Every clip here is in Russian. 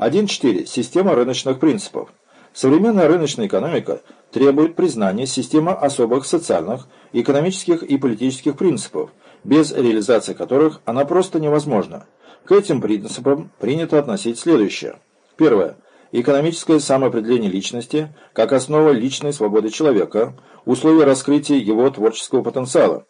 1.4. Система рыночных принципов. Современная рыночная экономика требует признания системы особых социальных, экономических и политических принципов, без реализации которых она просто невозможна. К этим принципам принято относить следующее. Первое. Экономическое самоопределение личности как основа личной свободы человека, условия раскрытия его творческого потенциала.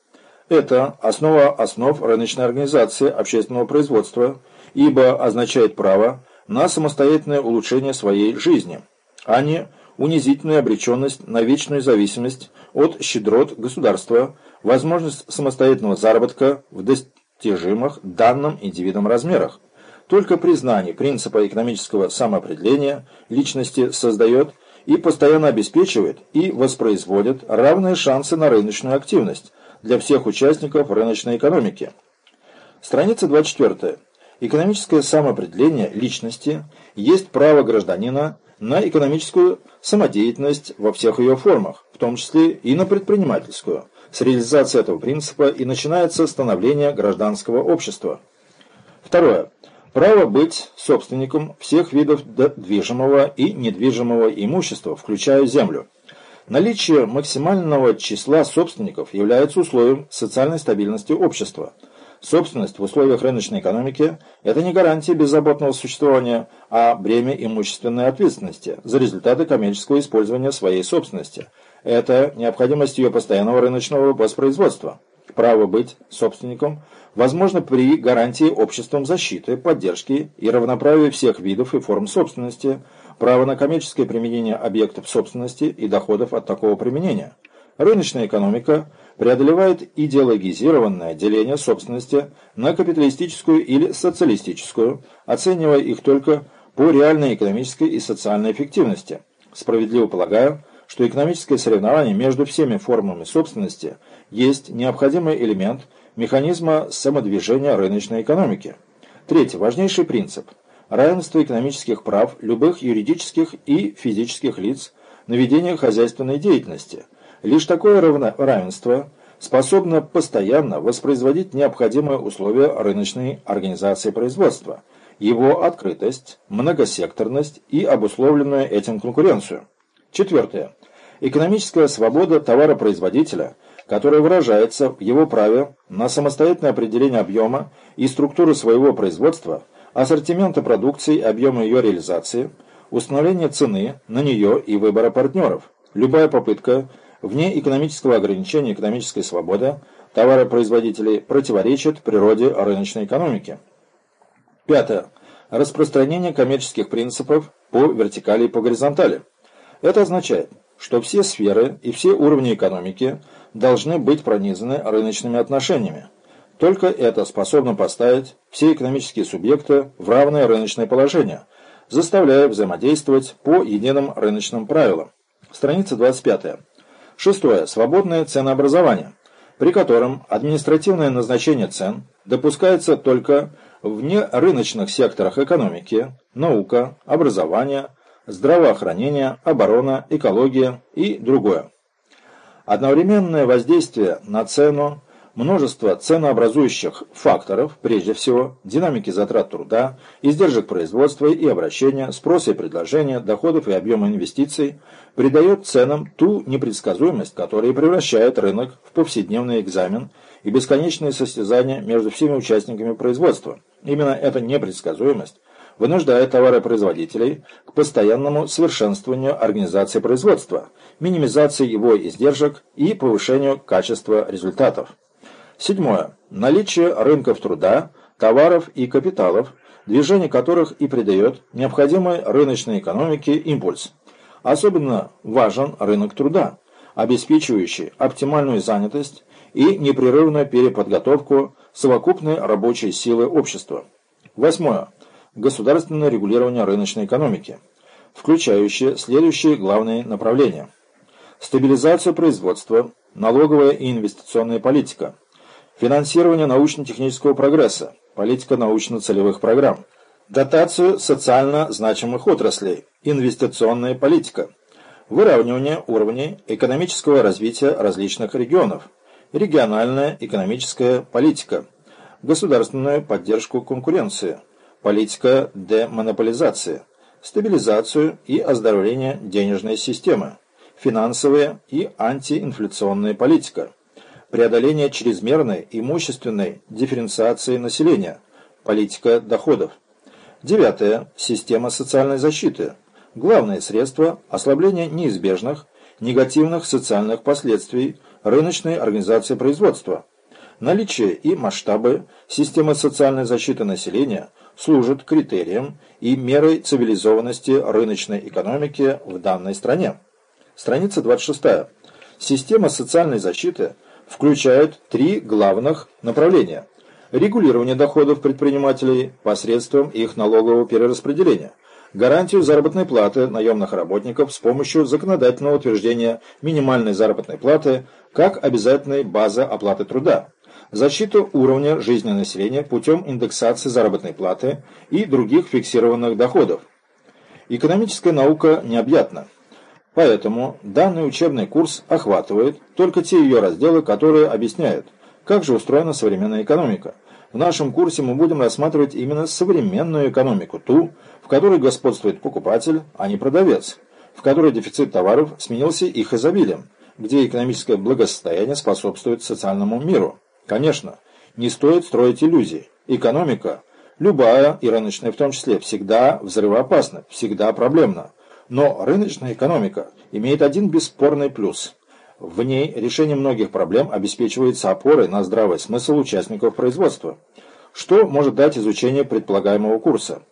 Это основа основ рыночной организации общественного производства, ибо означает право на самостоятельное улучшение своей жизни, а не унизительную обреченность на вечную зависимость от щедрот государства, возможность самостоятельного заработка в достижимых данным индивидом размерах. Только признание принципа экономического самоопределения личности создает и постоянно обеспечивает и воспроизводит равные шансы на рыночную активность для всех участников рыночной экономики. Страница 24. Экономическое самоопределение личности есть право гражданина на экономическую самодеятельность во всех ее формах, в том числе и на предпринимательскую. С реализации этого принципа и начинается становление гражданского общества. Второе. Право быть собственником всех видов движимого и недвижимого имущества, включая землю. Наличие максимального числа собственников является условием социальной стабильности общества. Собственность в условиях рыночной экономики – это не гарантия беззаботного существования, а бремя имущественной ответственности за результаты коммерческого использования своей собственности. Это необходимость ее постоянного рыночного воспроизводства. Право быть собственником возможно при гарантии обществом защиты, поддержки и равноправия всех видов и форм собственности, право на коммерческое применение объектов собственности и доходов от такого применения. Рыночная экономика преодолевает идеологизированное деление собственности на капиталистическую или социалистическую, оценивая их только по реальной экономической и социальной эффективности. Справедливо полагаю, что экономическое соревнование между всеми формами собственности есть необходимый элемент механизма самодвижения рыночной экономики. Третий важнейший принцип – равенство экономических прав любых юридических и физических лиц на ведение хозяйственной деятельности. Лишь такое равенство способно постоянно воспроизводить необходимые условия рыночной организации производства, его открытость, многосекторность и обусловленную этим конкуренцию. Четвертое. Экономическая свобода товаропроизводителя, которая выражается в его праве на самостоятельное определение объема и структуры своего производства, ассортимента продукции, объема ее реализации, установление цены на нее и выбора партнеров. Любая попытка вне экономического ограничения экономической свободы товаропроизводителей противоречит природе рыночной экономики. Пятое. Распространение коммерческих принципов по вертикали и по горизонтали. Это означает, что все сферы и все уровни экономики должны быть пронизаны рыночными отношениями. Только это способно поставить все экономические субъекты в равное рыночное положение, заставляя взаимодействовать по единым рыночным правилам. Страница 25. Шестое. Свободное ценообразование, при котором административное назначение цен допускается только в нерыночных секторах экономики, наука, образование, здравоохранение, оборона, экология и другое. Одновременное воздействие на цену множество ценообразующих факторов, прежде всего динамики затрат труда, издержек производства и обращения, спроса и предложения, доходов и объема инвестиций, придает ценам ту непредсказуемость, которая превращает рынок в повседневный экзамен и бесконечные состязания между всеми участниками производства. Именно эта непредсказуемость вынуждает товаропроизводителей к постоянному совершенствованию организации производства, минимизации его издержек и повышению качества результатов. Седьмое. Наличие рынков труда, товаров и капиталов, движение которых и придает необходимой рыночной экономике импульс. Особенно важен рынок труда, обеспечивающий оптимальную занятость и непрерывную переподготовку совокупной рабочей силы общества. Восьмое государственное регулирование рыночной экономики, включающее следующие главные направления. Стабилизацию производства, налоговая и инвестиционная политика, финансирование научно-технического прогресса, политика научно-целевых программ, дотацию социально значимых отраслей, инвестиционная политика, выравнивание уровней экономического развития различных регионов, региональная экономическая политика, государственную поддержку конкуренции – политика демонополизации, стабилизацию и оздоровление денежной системы, финансовая и антиинфляционная политика, преодоление чрезмерной имущественной дифференциации населения, политика доходов. Девятое. Система социальной защиты. Главное средство ослабления неизбежных негативных социальных последствий рыночной организации производства. Наличие и масштабы системы социальной защиты населения служат критерием и мерой цивилизованности рыночной экономики в данной стране. Страница 26. Система социальной защиты включает три главных направления. Регулирование доходов предпринимателей посредством их налогового перераспределения. Гарантию заработной платы наемных работников с помощью законодательного утверждения минимальной заработной платы как обязательной базы оплаты труда защиту уровня жизни населения путем индексации заработной платы и других фиксированных доходов. Экономическая наука необъятна. Поэтому данный учебный курс охватывает только те ее разделы, которые объясняют, как же устроена современная экономика. В нашем курсе мы будем рассматривать именно современную экономику, ту, в которой господствует покупатель, а не продавец, в которой дефицит товаров сменился их изобилием, где экономическое благосостояние способствует социальному миру. Конечно, не стоит строить иллюзии. Экономика, любая и рыночная в том числе, всегда взрывоопасна, всегда проблемна. Но рыночная экономика имеет один бесспорный плюс. В ней решение многих проблем обеспечивается опорой на здравый смысл участников производства. Что может дать изучение предполагаемого курса?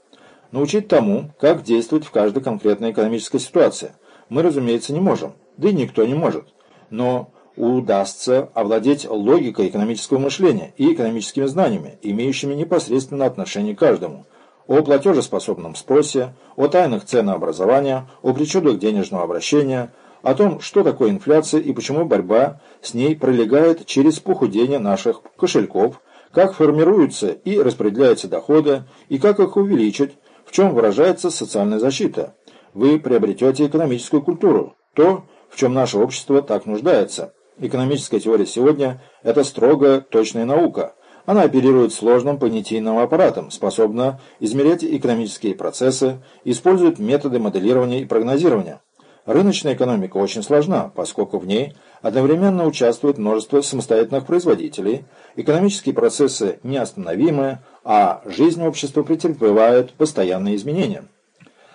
Научить тому, как действовать в каждой конкретной экономической ситуации. Мы, разумеется, не можем, да и никто не может. Но удастся овладеть логикой экономического мышления и экономическими знаниями, имеющими непосредственное отношение к каждому – о платежеспособном спросе, о тайнах ценообразования, о причудах денежного обращения, о том, что такое инфляция и почему борьба с ней пролегает через похудение наших кошельков, как формируются и распределяются доходы и как их увеличить, в чем выражается социальная защита. Вы приобретете экономическую культуру, то, в чем наше общество так нуждается. Экономическая теория сегодня – это строго точная наука – она оперирует сложным понятийным аппаратом, способна измерять экономические процессы, использует методы моделирования и прогнозирования. Рыночная экономика очень сложна, поскольку в ней одновременно участвует множество самостоятельных производителей, экономические процессы неостановимы, а жизнь общества претерпевает постоянные изменения.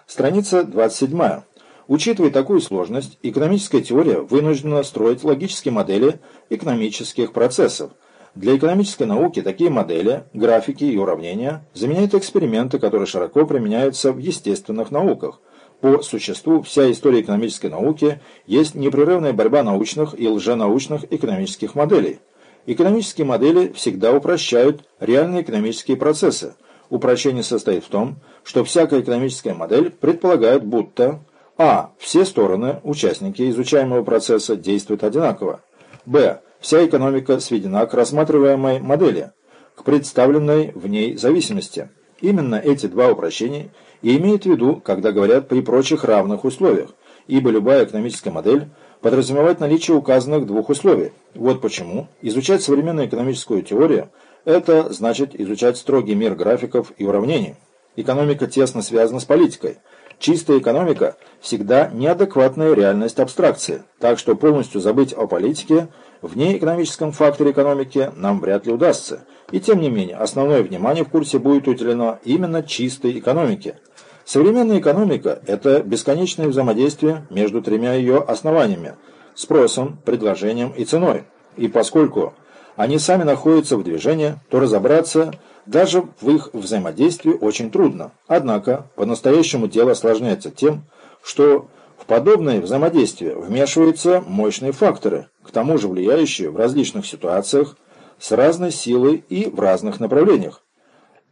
Страница 27. Учитывая такую сложность, экономическая теория вынуждена строить логические модели экономических процессов, для экономической науки такие модели, графики и уравнения заменяют эксперименты, которые широко применяются в естественных науках. По существу, вся история экономической науки есть непрерывная борьба научных и лженаучных экономических моделей. Экономические модели всегда упрощают реальные экономические процессы. Упрощение состоит в том, что всякая экономическая модель предполагает, будто а. Все стороны, участники изучаемого процесса, действуют одинаково. б Вся экономика сведена к рассматриваемой модели, к представленной в ней зависимости. Именно эти два упрощения и имеют в виду, когда говорят при прочих равных условиях, ибо любая экономическая модель подразумевает наличие указанных двух условий. Вот почему изучать современную экономическую теорию – это значит изучать строгий мир графиков и уравнений. Экономика тесно связана с политикой. Чистая экономика – всегда неадекватная реальность абстракции, так что полностью забыть о политике – в неэкономическом факторе экономики нам вряд ли удастся, и тем не менее основное внимание в курсе будет уделено именно чистой экономике. Современная экономика – это бесконечное взаимодействие между тремя ее основаниями – спросом, предложением и ценой. И поскольку они сами находятся в движении, то разобраться даже в их взаимодействии очень трудно. Однако, по-настоящему дело осложняется тем, что в подобное взаимодействие вмешиваются мощные факторы, к тому же влияющие в различных ситуациях с разной силой и в разных направлениях.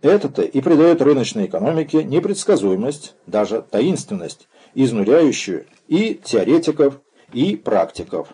Это-то и придает рыночной экономике непредсказуемость, даже таинственность, изнуряющую и теоретиков, и практиков.